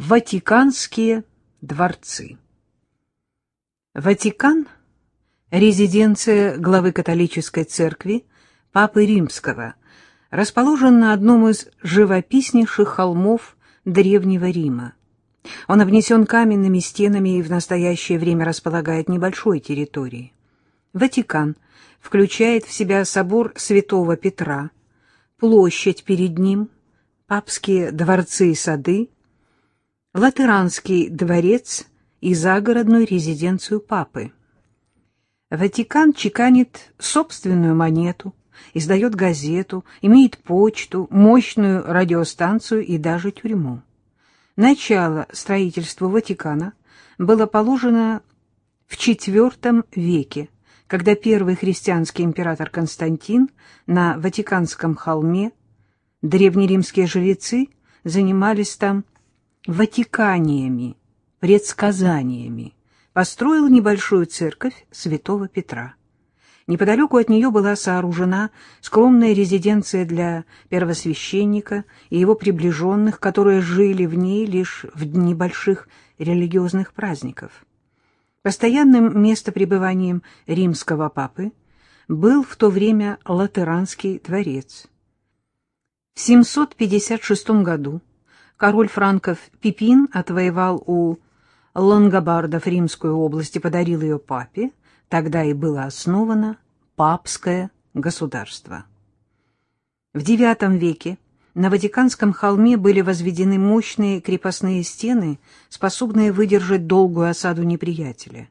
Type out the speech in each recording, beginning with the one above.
Ватиканские дворцы Ватикан – резиденция главы католической церкви Папы Римского, расположен на одном из живописнейших холмов Древнего Рима. Он обнесен каменными стенами и в настоящее время располагает небольшой территорией. Ватикан включает в себя собор Святого Петра, площадь перед ним, папские дворцы и сады, Латеранский дворец и загородную резиденцию папы. Ватикан чеканит собственную монету, издает газету, имеет почту, мощную радиостанцию и даже тюрьму. Начало строительству Ватикана было положено в IV веке, когда первый христианский император Константин на Ватиканском холме, древнеримские жрецы занимались там ватиканиями, предсказаниями, построил небольшую церковь святого Петра. Неподалеку от нее была сооружена скромная резиденция для первосвященника и его приближенных, которые жили в ней лишь в дни больших религиозных праздников. Постоянным местопребыванием римского папы был в то время Латеранский дворец. В 756 году король франков Пипин отвоевал у лангобардов Римскую область и подарил ее папе, тогда и было основано папское государство. В IX веке на Ватиканском холме были возведены мощные крепостные стены, способные выдержать долгую осаду неприятеля.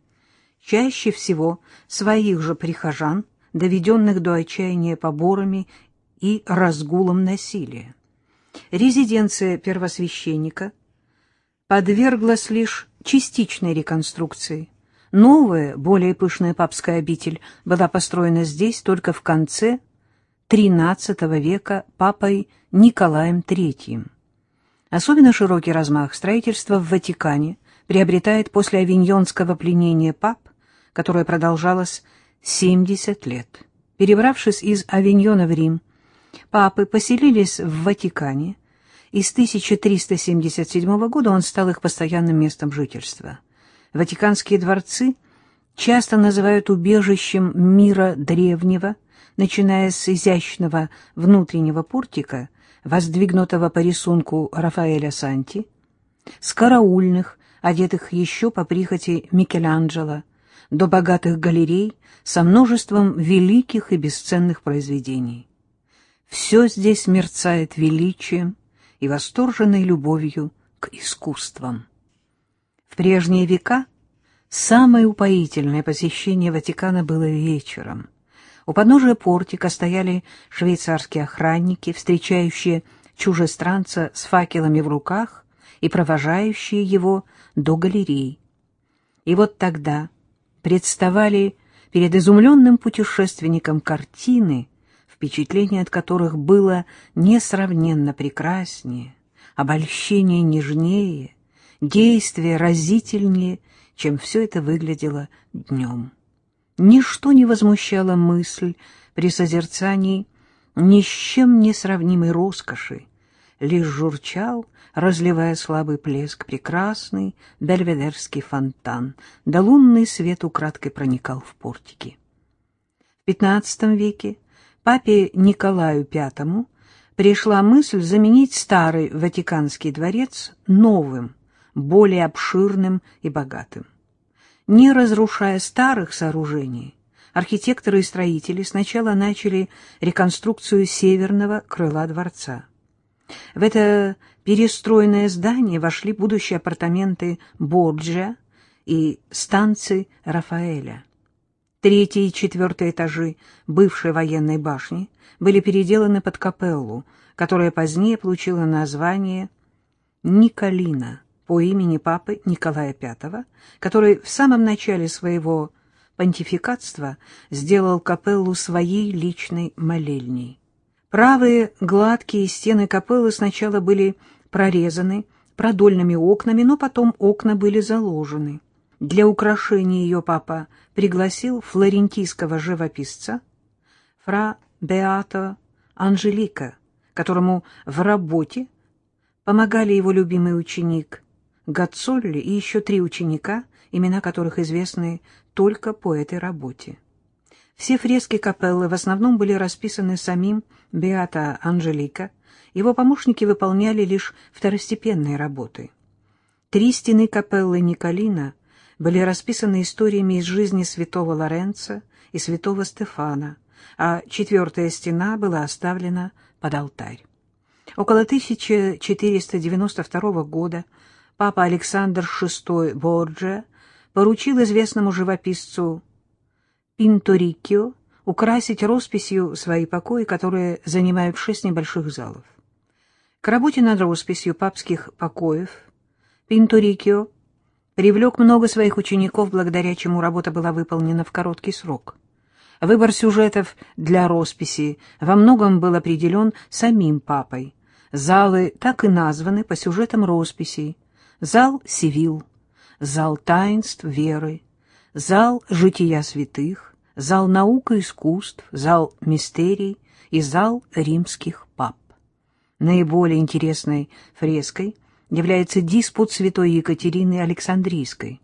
Чаще всего своих же прихожан, доведенных до отчаяния поборами и разгулом насилия резиденция первосвященника подверглась лишь частичной реконструкции. Новая, более пышная папская обитель была построена здесь только в конце XIII века папой Николаем III. Особенно широкий размах строительства в Ватикане приобретает после авиньонского пленения пап, которое продолжалось 70 лет. Перебравшись из Авиньона в Рим, папы поселились в Ватикане, и с 1377 года он стал их постоянным местом жительства. Ватиканские дворцы часто называют убежищем мира древнего, начиная с изящного внутреннего портика, воздвигнутого по рисунку Рафаэля Санти, с караульных, одетых еще по прихоти Микеланджело, до богатых галерей со множеством великих и бесценных произведений. Все здесь мерцает величием и восторженной любовью к искусствам. В прежние века самое упоительное посещение Ватикана было вечером. У подножия портика стояли швейцарские охранники, встречающие чужестранца с факелами в руках и провожающие его до галерей. И вот тогда представали перед изумленным путешественником картины, впечатление от которых было несравненно прекраснее, обольщение нежнее, действие разительнее, чем все это выглядело днем. Ничто не возмущало мысль при созерцании ни с чем не сравнимой роскоши, лишь журчал, разливая слабый плеск, прекрасный бельведерский фонтан, да лунный свет украдкой проникал в портики. В XV веке папе Николаю V пришла мысль заменить старый Ватиканский дворец новым, более обширным и богатым. Не разрушая старых сооружений, архитекторы и строители сначала начали реконструкцию северного крыла дворца. В это перестроенное здание вошли будущие апартаменты Борджа и станции Рафаэля. Третий и четвертый этажи бывшей военной башни были переделаны под капеллу, которая позднее получила название Николина по имени папы Николая V, который в самом начале своего понтификатства сделал капеллу своей личной молельней. Правые гладкие стены капеллы сначала были прорезаны продольными окнами, но потом окна были заложены. Для украшения ее папа пригласил флорентийского живописца фра Беато Анжелика, которому в работе помогали его любимый ученик Гацолли и еще три ученика, имена которых известны только по этой работе. Все фрески капеллы в основном были расписаны самим Беата Анжелика, его помощники выполняли лишь второстепенные работы. Три стены капеллы Николина были расписаны историями из жизни святого Лоренца и святого Стефана, а четвертая стена была оставлена под алтарь. Около 1492 года папа Александр VI Борджа поручил известному живописцу Пинторикио украсить росписью свои покои, которые занимают шесть небольших залов. К работе над росписью папских покоев Пинторикио привлек много своих учеников, благодаря чему работа была выполнена в короткий срок. Выбор сюжетов для росписи во многом был определен самим папой. Залы так и названы по сюжетам росписей. Зал Сивил, зал таинств веры, зал жития святых, зал наук и искусств, зал мистерий и зал римских пап. Наиболее интересной фреской является диспут святой Екатерины Александрийской.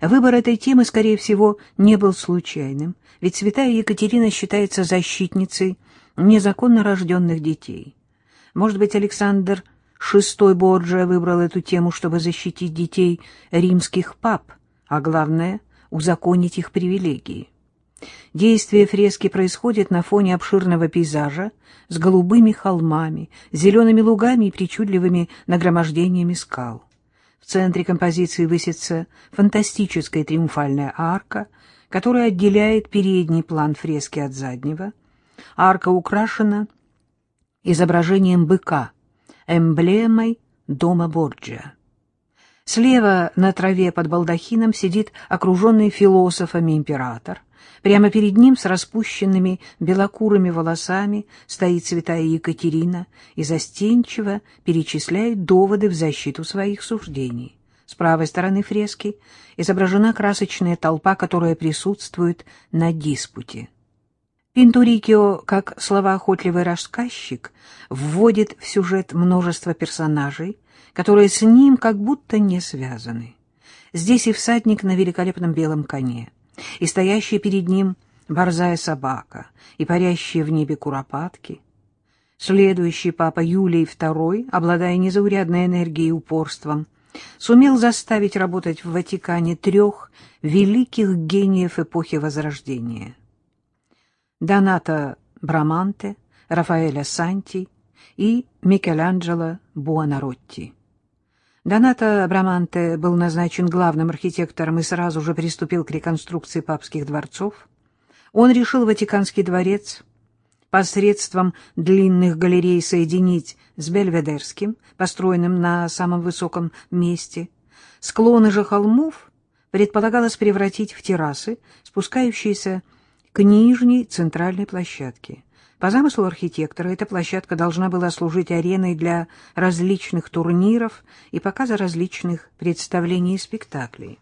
Выбор этой темы, скорее всего, не был случайным, ведь святая Екатерина считается защитницей незаконно рожденных детей. Может быть, Александр VI Борджиа выбрал эту тему, чтобы защитить детей римских пап, а главное — узаконить их привилегии. Действие фрески происходит на фоне обширного пейзажа с голубыми холмами, зелеными лугами и причудливыми нагромождениями скал. В центре композиции высится фантастическая триумфальная арка, которая отделяет передний план фрески от заднего. Арка украшена изображением быка, эмблемой дома Борджиа. Слева на траве под балдахином сидит окруженный философами император. Прямо перед ним с распущенными белокурыми волосами стоит святая Екатерина и застенчиво перечисляет доводы в защиту своих суждений. С правой стороны фрески изображена красочная толпа, которая присутствует на диспуте. Пинтурикио, как словоохотливый рассказчик, вводит в сюжет множество персонажей, которые с ним как будто не связаны. Здесь и всадник на великолепном белом коне, и стоящая перед ним борзая собака, и парящие в небе куропатки. Следующий папа Юлий II, обладая незаурядной энергией и упорством, сумел заставить работать в Ватикане трех великих гениев эпохи Возрождения — Доната Браманте, Рафаэля Санти и Микеланджело Буонаротти. Доната Браманте был назначен главным архитектором и сразу же приступил к реконструкции папских дворцов. Он решил Ватиканский дворец посредством длинных галерей соединить с Бельведерским, построенным на самом высоком месте. Склоны же холмов предполагалось превратить в террасы, спускающиеся к нижней центральной площадке. По замыслу архитектора эта площадка должна была служить ареной для различных турниров и показа различных представлений и спектаклей.